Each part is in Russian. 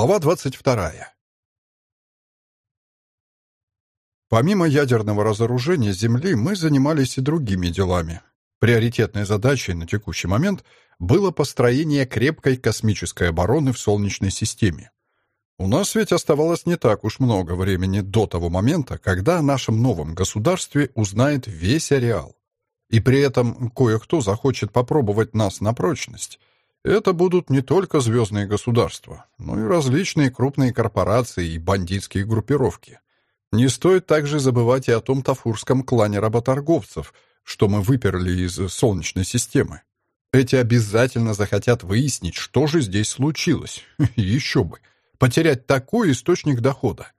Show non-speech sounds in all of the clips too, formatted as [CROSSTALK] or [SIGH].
Глава 22. Помимо ядерного разоружения Земли, мы занимались и другими делами. Приоритетной задачей на текущий момент было построение крепкой космической обороны в Солнечной системе. У нас ведь оставалось не так уж много времени до того момента, когда о нашем новом государстве узнает весь ареал. И при этом кое-кто захочет попробовать нас на прочность. Это будут не только звездные государства, но и различные крупные корпорации и бандитские группировки. Не стоит также забывать и о том тафурском клане работорговцев, что мы выперли из Солнечной системы. Эти обязательно захотят выяснить, что же здесь случилось. [LAUGHS] Еще бы. Потерять такой источник дохода.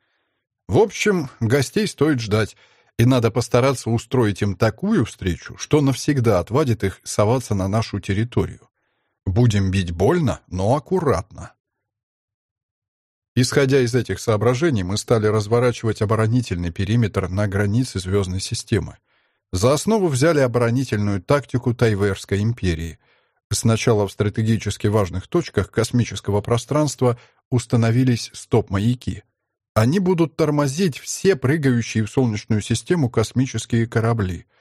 В общем, гостей стоит ждать, и надо постараться устроить им такую встречу, что навсегда отвадит их соваться на нашу территорию. Будем бить больно, но аккуратно. Исходя из этих соображений, мы стали разворачивать оборонительный периметр на границе звездной системы. За основу взяли оборонительную тактику Тайверской империи. Сначала в стратегически важных точках космического пространства установились стоп-маяки. Они будут тормозить все прыгающие в Солнечную систему космические корабли —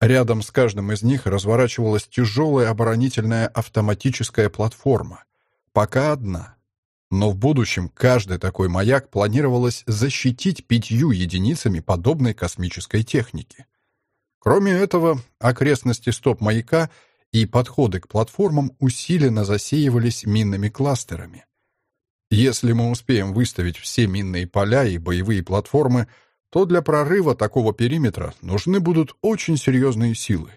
Рядом с каждым из них разворачивалась тяжелая оборонительная автоматическая платформа. Пока одна. Но в будущем каждый такой маяк планировалось защитить пятью единицами подобной космической техники. Кроме этого, окрестности стоп-маяка и подходы к платформам усиленно засеивались минными кластерами. Если мы успеем выставить все минные поля и боевые платформы, то для прорыва такого периметра нужны будут очень серьезные силы.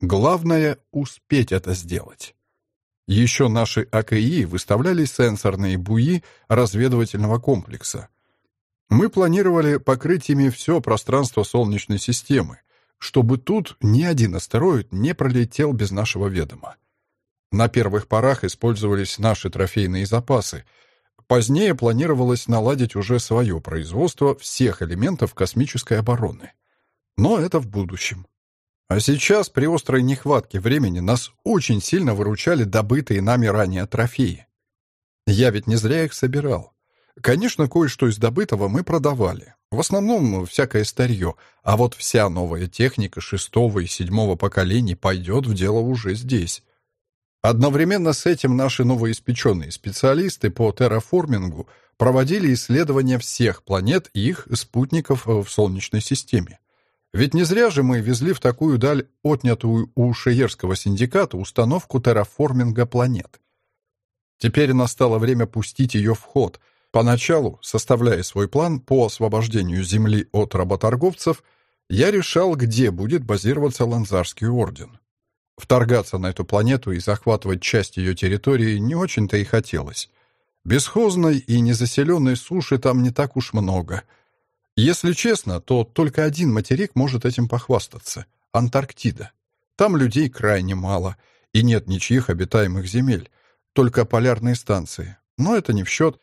Главное — успеть это сделать. Еще наши АКИ выставляли сенсорные буи разведывательного комплекса. Мы планировали покрыть ими все пространство Солнечной системы, чтобы тут ни один астероид не пролетел без нашего ведома. На первых порах использовались наши трофейные запасы — Позднее планировалось наладить уже свое производство всех элементов космической обороны. Но это в будущем. А сейчас, при острой нехватке времени, нас очень сильно выручали добытые нами ранее трофеи. Я ведь не зря их собирал. Конечно, кое-что из добытого мы продавали. В основном всякое старье, а вот вся новая техника шестого и седьмого поколений пойдет в дело уже здесь. Одновременно с этим наши новоиспеченные специалисты по терраформингу проводили исследования всех планет и их спутников в Солнечной системе. Ведь не зря же мы везли в такую даль отнятую у Шеерского синдиката установку терраформинга планет. Теперь настало время пустить ее в ход. Поначалу, составляя свой план по освобождению Земли от работорговцев, я решал, где будет базироваться Ланзарский орден. Вторгаться на эту планету и захватывать часть ее территории не очень-то и хотелось. Бесхозной и незаселенной суши там не так уж много. Если честно, то только один материк может этим похвастаться — Антарктида. Там людей крайне мало, и нет ничьих обитаемых земель, только полярные станции. Но это не в счет.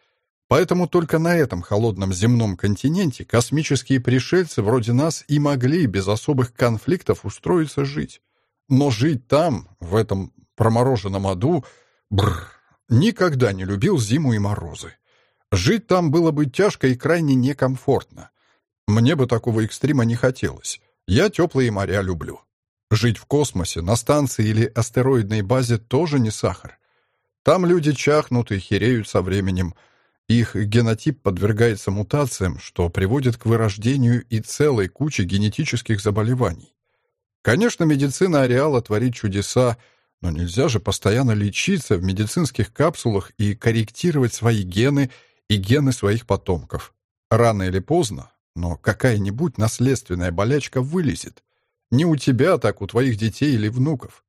Поэтому только на этом холодном земном континенте космические пришельцы вроде нас и могли без особых конфликтов устроиться жить. Но жить там, в этом промороженном аду, бррр, никогда не любил зиму и морозы. Жить там было бы тяжко и крайне некомфортно. Мне бы такого экстрима не хотелось. Я теплые моря люблю. Жить в космосе, на станции или астероидной базе тоже не сахар. Там люди чахнут и хереют со временем. Их генотип подвергается мутациям, что приводит к вырождению и целой куче генетических заболеваний. Конечно, медицина ареала творит чудеса, но нельзя же постоянно лечиться в медицинских капсулах и корректировать свои гены и гены своих потомков. Рано или поздно, но какая-нибудь наследственная болячка вылезет. Не у тебя, так у твоих детей или внуков.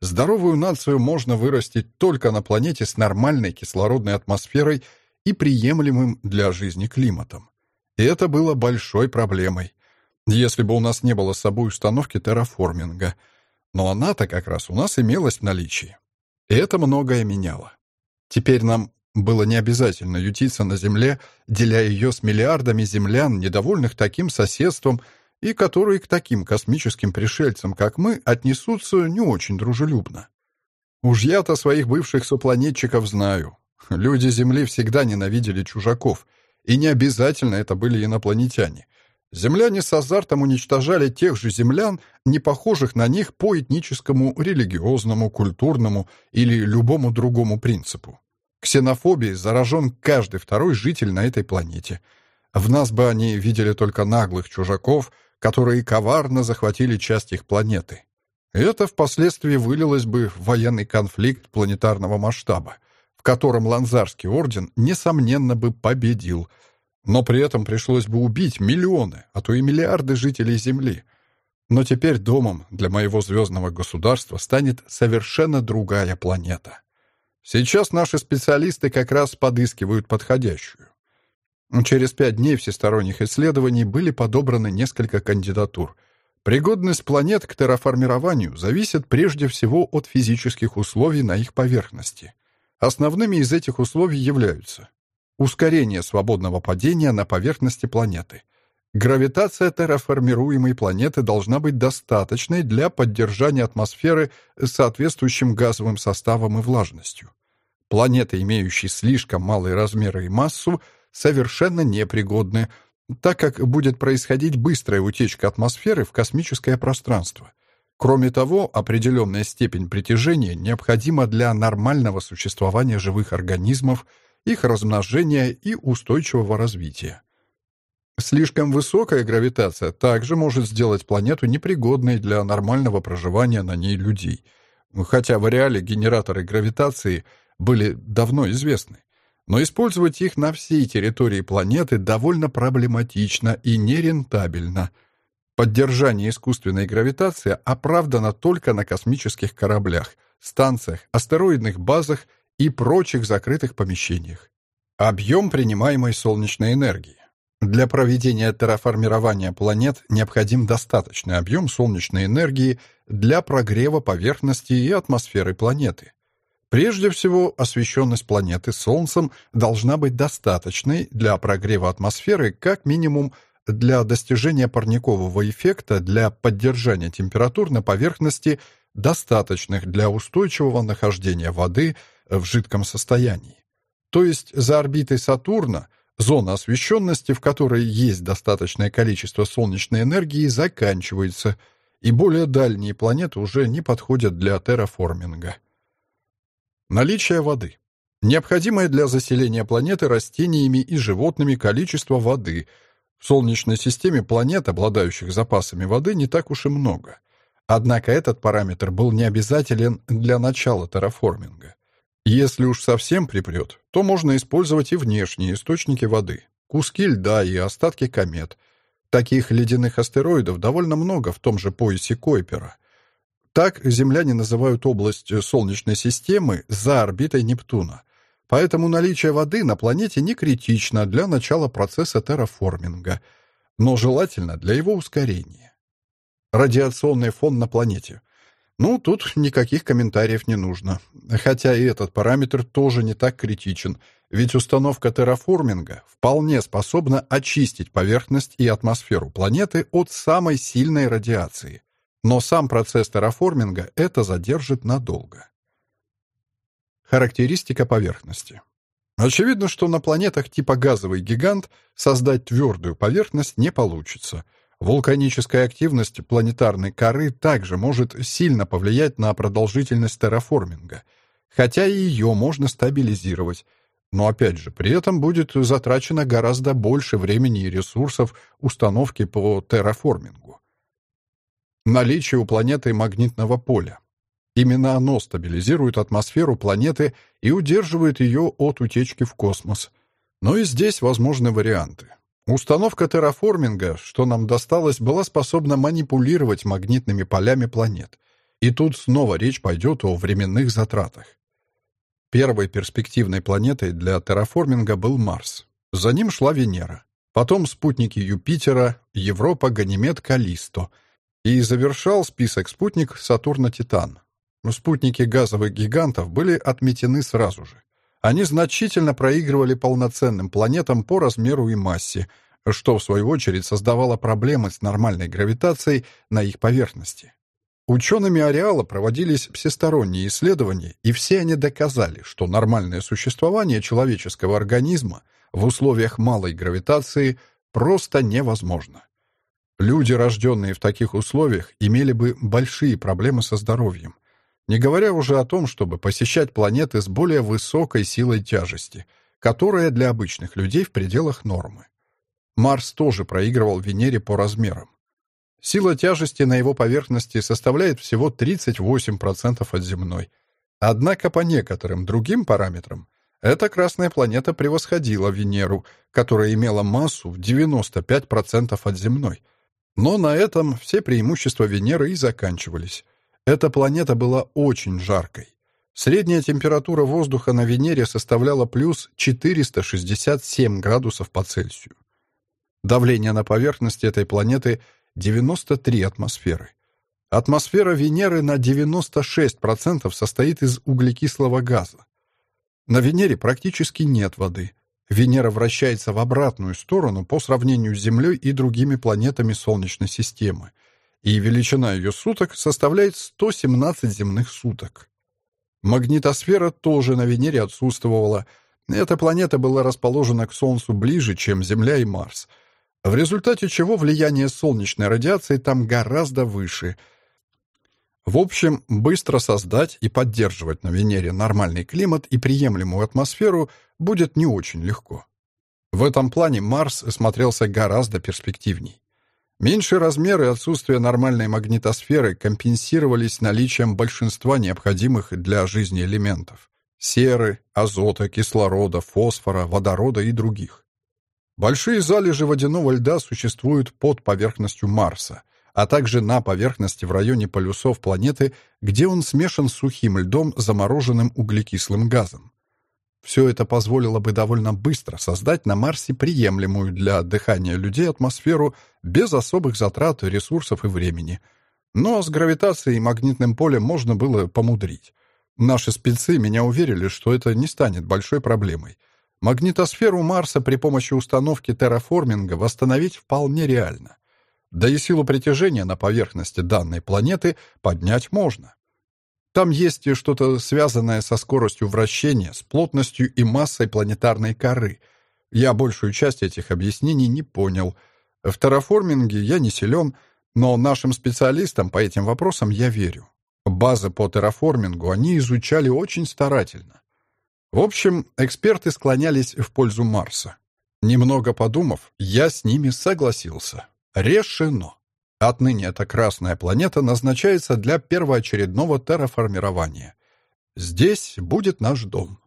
Здоровую нацию можно вырастить только на планете с нормальной кислородной атмосферой и приемлемым для жизни климатом. И это было большой проблемой если бы у нас не было с собой установки терраформинга. Но она-то как раз у нас имелась в наличии. И это многое меняло. Теперь нам было не обязательно ютиться на Земле, деля ее с миллиардами землян, недовольных таким соседством, и которые к таким космическим пришельцам, как мы, отнесутся не очень дружелюбно. Уж я-то своих бывших сопланетчиков знаю. Люди Земли всегда ненавидели чужаков, и не обязательно это были инопланетяне. Земляне с азартом уничтожали тех же землян, не похожих на них по этническому, религиозному, культурному или любому другому принципу. Ксенофобией заражен каждый второй житель на этой планете. В нас бы они видели только наглых чужаков, которые коварно захватили часть их планеты. Это впоследствии вылилось бы в военный конфликт планетарного масштаба, в котором Ланзарский орден, несомненно, бы победил – но при этом пришлось бы убить миллионы, а то и миллиарды жителей Земли. Но теперь домом для моего звездного государства станет совершенно другая планета. Сейчас наши специалисты как раз подыскивают подходящую. Через пять дней всесторонних исследований были подобраны несколько кандидатур. Пригодность планет к терраформированию зависит прежде всего от физических условий на их поверхности. Основными из этих условий являются ускорение свободного падения на поверхности планеты. Гравитация терраформируемой планеты должна быть достаточной для поддержания атмосферы с соответствующим газовым составом и влажностью. Планеты, имеющие слишком малые размеры и массу, совершенно непригодны, так как будет происходить быстрая утечка атмосферы в космическое пространство. Кроме того, определенная степень притяжения необходима для нормального существования живых организмов – их размножения и устойчивого развития. Слишком высокая гравитация также может сделать планету непригодной для нормального проживания на ней людей, хотя в реале генераторы гравитации были давно известны. Но использовать их на всей территории планеты довольно проблематично и нерентабельно. Поддержание искусственной гравитации оправдано только на космических кораблях, станциях, астероидных базах и прочих закрытых помещениях. Объем принимаемой солнечной энергии. Для проведения терраформирования планет необходим достаточный объем солнечной энергии для прогрева поверхности и атмосферы планеты. Прежде всего, освещенность планеты Солнцем должна быть достаточной для прогрева атмосферы как минимум для достижения парникового эффекта для поддержания температур на поверхности, достаточных для устойчивого нахождения воды – в жидком состоянии. То есть за орбитой Сатурна зона освещенности, в которой есть достаточное количество солнечной энергии, заканчивается, и более дальние планеты уже не подходят для терраформинга. Наличие воды. Необходимое для заселения планеты растениями и животными количество воды. В Солнечной системе планет, обладающих запасами воды, не так уж и много. Однако этот параметр был не обязателен для начала терраформинга. Если уж совсем припрет, то можно использовать и внешние источники воды, куски льда и остатки комет. Таких ледяных астероидов довольно много в том же поясе Койпера. Так земляне называют область Солнечной системы за орбитой Нептуна. Поэтому наличие воды на планете не критично для начала процесса терраформинга, но желательно для его ускорения. Радиационный фон на планете. Ну, тут никаких комментариев не нужно. Хотя и этот параметр тоже не так критичен, ведь установка терраформинга вполне способна очистить поверхность и атмосферу планеты от самой сильной радиации. Но сам процесс терраформинга это задержит надолго. Характеристика поверхности. Очевидно, что на планетах типа газовый гигант создать твердую поверхность не получится – Вулканическая активность планетарной коры также может сильно повлиять на продолжительность терраформинга, хотя и ее можно стабилизировать. Но опять же, при этом будет затрачено гораздо больше времени и ресурсов установки по терраформингу. Наличие у планеты магнитного поля. Именно оно стабилизирует атмосферу планеты и удерживает ее от утечки в космос. Но и здесь возможны варианты. Установка терраформинга, что нам досталось, была способна манипулировать магнитными полями планет. И тут снова речь пойдет о временных затратах. Первой перспективной планетой для терраформинга был Марс. За ним шла Венера. Потом спутники Юпитера, Европа, Ганимед, Каллисто. И завершал список спутник Сатурна-Титан. Спутники газовых гигантов были отметены сразу же. Они значительно проигрывали полноценным планетам по размеру и массе, что, в свою очередь, создавало проблемы с нормальной гравитацией на их поверхности. Учеными ареала проводились всесторонние исследования, и все они доказали, что нормальное существование человеческого организма в условиях малой гравитации просто невозможно. Люди, рожденные в таких условиях, имели бы большие проблемы со здоровьем, не говоря уже о том, чтобы посещать планеты с более высокой силой тяжести, которая для обычных людей в пределах нормы. Марс тоже проигрывал Венере по размерам. Сила тяжести на его поверхности составляет всего 38% от земной. Однако по некоторым другим параметрам эта красная планета превосходила Венеру, которая имела массу в 95% от земной. Но на этом все преимущества Венеры и заканчивались. Эта планета была очень жаркой. Средняя температура воздуха на Венере составляла плюс 467 градусов по Цельсию. Давление на поверхности этой планеты 93 атмосферы. Атмосфера Венеры на 96% состоит из углекислого газа. На Венере практически нет воды. Венера вращается в обратную сторону по сравнению с Землей и другими планетами Солнечной системы, и величина ее суток составляет 117 земных суток. Магнитосфера тоже на Венере отсутствовала. Эта планета была расположена к Солнцу ближе, чем Земля и Марс — в результате чего влияние солнечной радиации там гораздо выше. В общем, быстро создать и поддерживать на Венере нормальный климат и приемлемую атмосферу будет не очень легко. В этом плане Марс смотрелся гораздо перспективней. Меньшие размеры и отсутствие нормальной магнитосферы компенсировались наличием большинства необходимых для жизни элементов — серы, азота, кислорода, фосфора, водорода и других. Большие залежи водяного льда существуют под поверхностью Марса, а также на поверхности в районе полюсов планеты, где он смешан с сухим льдом, замороженным углекислым газом. Все это позволило бы довольно быстро создать на Марсе приемлемую для дыхания людей атмосферу без особых затрат ресурсов и времени. Но с гравитацией и магнитным полем можно было помудрить. Наши спецы меня уверили, что это не станет большой проблемой — Магнитосферу Марса при помощи установки терраформинга восстановить вполне реально. Да и силу притяжения на поверхности данной планеты поднять можно. Там есть что-то связанное со скоростью вращения, с плотностью и массой планетарной коры. Я большую часть этих объяснений не понял. В терраформинге я не силен, но нашим специалистам по этим вопросам я верю. Базы по терраформингу они изучали очень старательно. В общем, эксперты склонялись в пользу Марса. Немного подумав, я с ними согласился. Решено. Отныне эта красная планета назначается для первоочередного терраформирования. Здесь будет наш дом.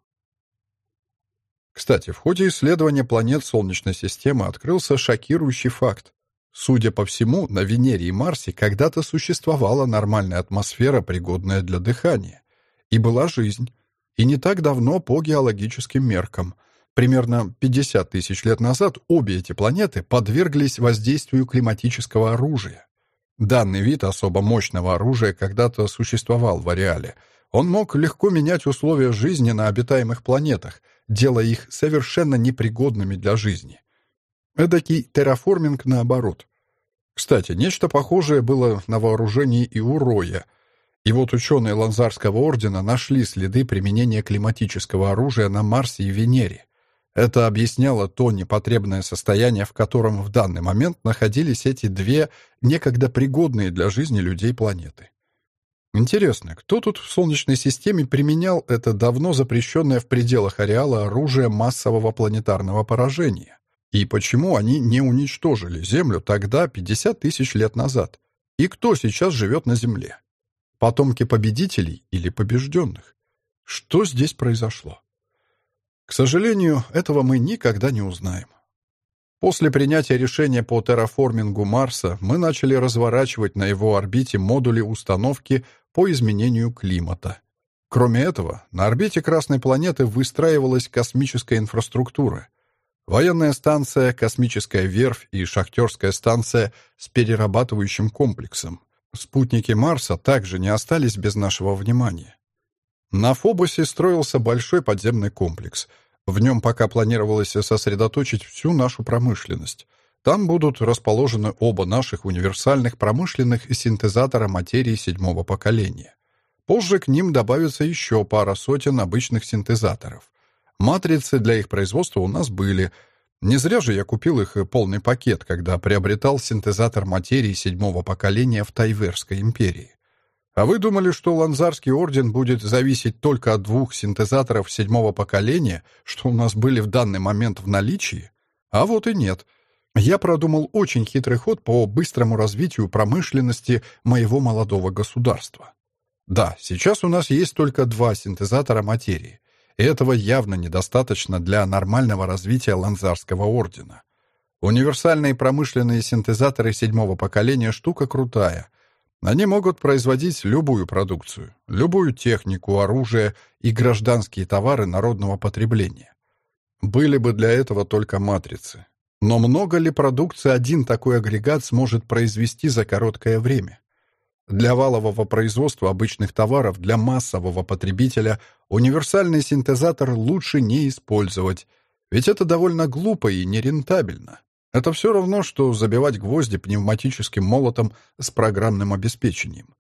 Кстати, в ходе исследования планет Солнечной системы открылся шокирующий факт. Судя по всему, на Венере и Марсе когда-то существовала нормальная атмосфера, пригодная для дыхания. И была жизнь. И не так давно по геологическим меркам. Примерно 50 тысяч лет назад обе эти планеты подверглись воздействию климатического оружия. Данный вид особо мощного оружия когда-то существовал в ареале. Он мог легко менять условия жизни на обитаемых планетах, делая их совершенно непригодными для жизни. Эдакий терраформинг наоборот. Кстати, нечто похожее было на вооружении и у Роя — и вот ученые Ланзарского ордена нашли следы применения климатического оружия на Марсе и Венере. Это объясняло то непотребное состояние, в котором в данный момент находились эти две некогда пригодные для жизни людей планеты. Интересно, кто тут в Солнечной системе применял это давно запрещенное в пределах ареала оружие массового планетарного поражения? И почему они не уничтожили Землю тогда, 50 тысяч лет назад? И кто сейчас живет на Земле? Потомки победителей или побежденных? Что здесь произошло? К сожалению, этого мы никогда не узнаем. После принятия решения по терраформингу Марса мы начали разворачивать на его орбите модули установки по изменению климата. Кроме этого, на орбите Красной планеты выстраивалась космическая инфраструктура. Военная станция, космическая верфь и шахтерская станция с перерабатывающим комплексом. Спутники Марса также не остались без нашего внимания. На Фобосе строился большой подземный комплекс. В нем пока планировалось сосредоточить всю нашу промышленность. Там будут расположены оба наших универсальных промышленных синтезатора материи седьмого поколения. Позже к ним добавится еще пара сотен обычных синтезаторов. Матрицы для их производства у нас были. Не зря же я купил их полный пакет, когда приобретал синтезатор материи седьмого поколения в Тайверской империи. А вы думали, что Ланзарский орден будет зависеть только от двух синтезаторов седьмого поколения, что у нас были в данный момент в наличии? А вот и нет — я продумал очень хитрый ход по быстрому развитию промышленности моего молодого государства. Да, сейчас у нас есть только два синтезатора материи, этого явно недостаточно для нормального развития Ланзарского ордена. Универсальные промышленные синтезаторы седьмого поколения штука крутая. Они могут производить любую продукцию, любую технику, оружие и гражданские товары народного потребления. Были бы для этого только матрицы. Но много ли продукции один такой агрегат сможет произвести за короткое время? Для валового производства обычных товаров, для массового потребителя универсальный синтезатор лучше не использовать, ведь это довольно глупо и нерентабельно. Это все равно, что забивать гвозди пневматическим молотом с программным обеспечением.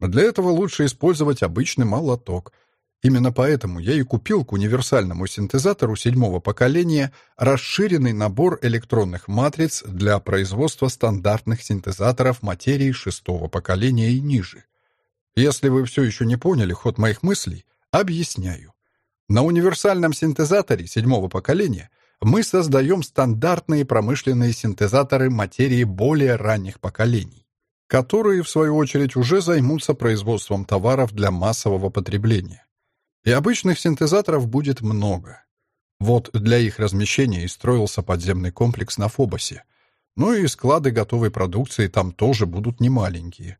Для этого лучше использовать обычный молоток — Именно поэтому я и купил к универсальному синтезатору седьмого поколения расширенный набор электронных матриц для производства стандартных синтезаторов материи шестого поколения и ниже. Если вы все еще не поняли ход моих мыслей, объясняю. На универсальном синтезаторе седьмого поколения мы создаем стандартные промышленные синтезаторы материи более ранних поколений, которые, в свою очередь, уже займутся производством товаров для массового потребления. И обычных синтезаторов будет много. Вот для их размещения и строился подземный комплекс на Фобосе. Ну и склады готовой продукции там тоже будут немаленькие.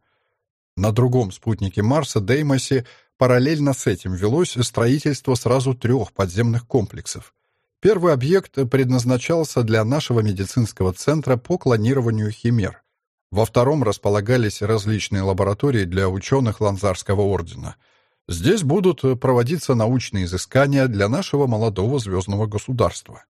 На другом спутнике Марса, Деймосе, параллельно с этим велось строительство сразу трех подземных комплексов. Первый объект предназначался для нашего медицинского центра по клонированию химер. Во втором располагались различные лаборатории для ученых Ланзарского ордена — Здесь будут проводиться научные изыскания для нашего молодого звездного государства.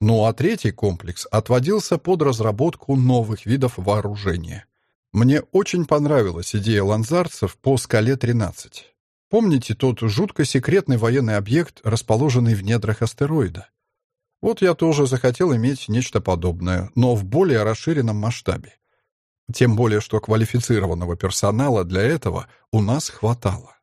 Ну а третий комплекс отводился под разработку новых видов вооружения. Мне очень понравилась идея ланзарцев по скале 13. Помните тот жутко секретный военный объект, расположенный в недрах астероида? Вот я тоже захотел иметь нечто подобное, но в более расширенном масштабе. Тем более, что квалифицированного персонала для этого у нас хватало.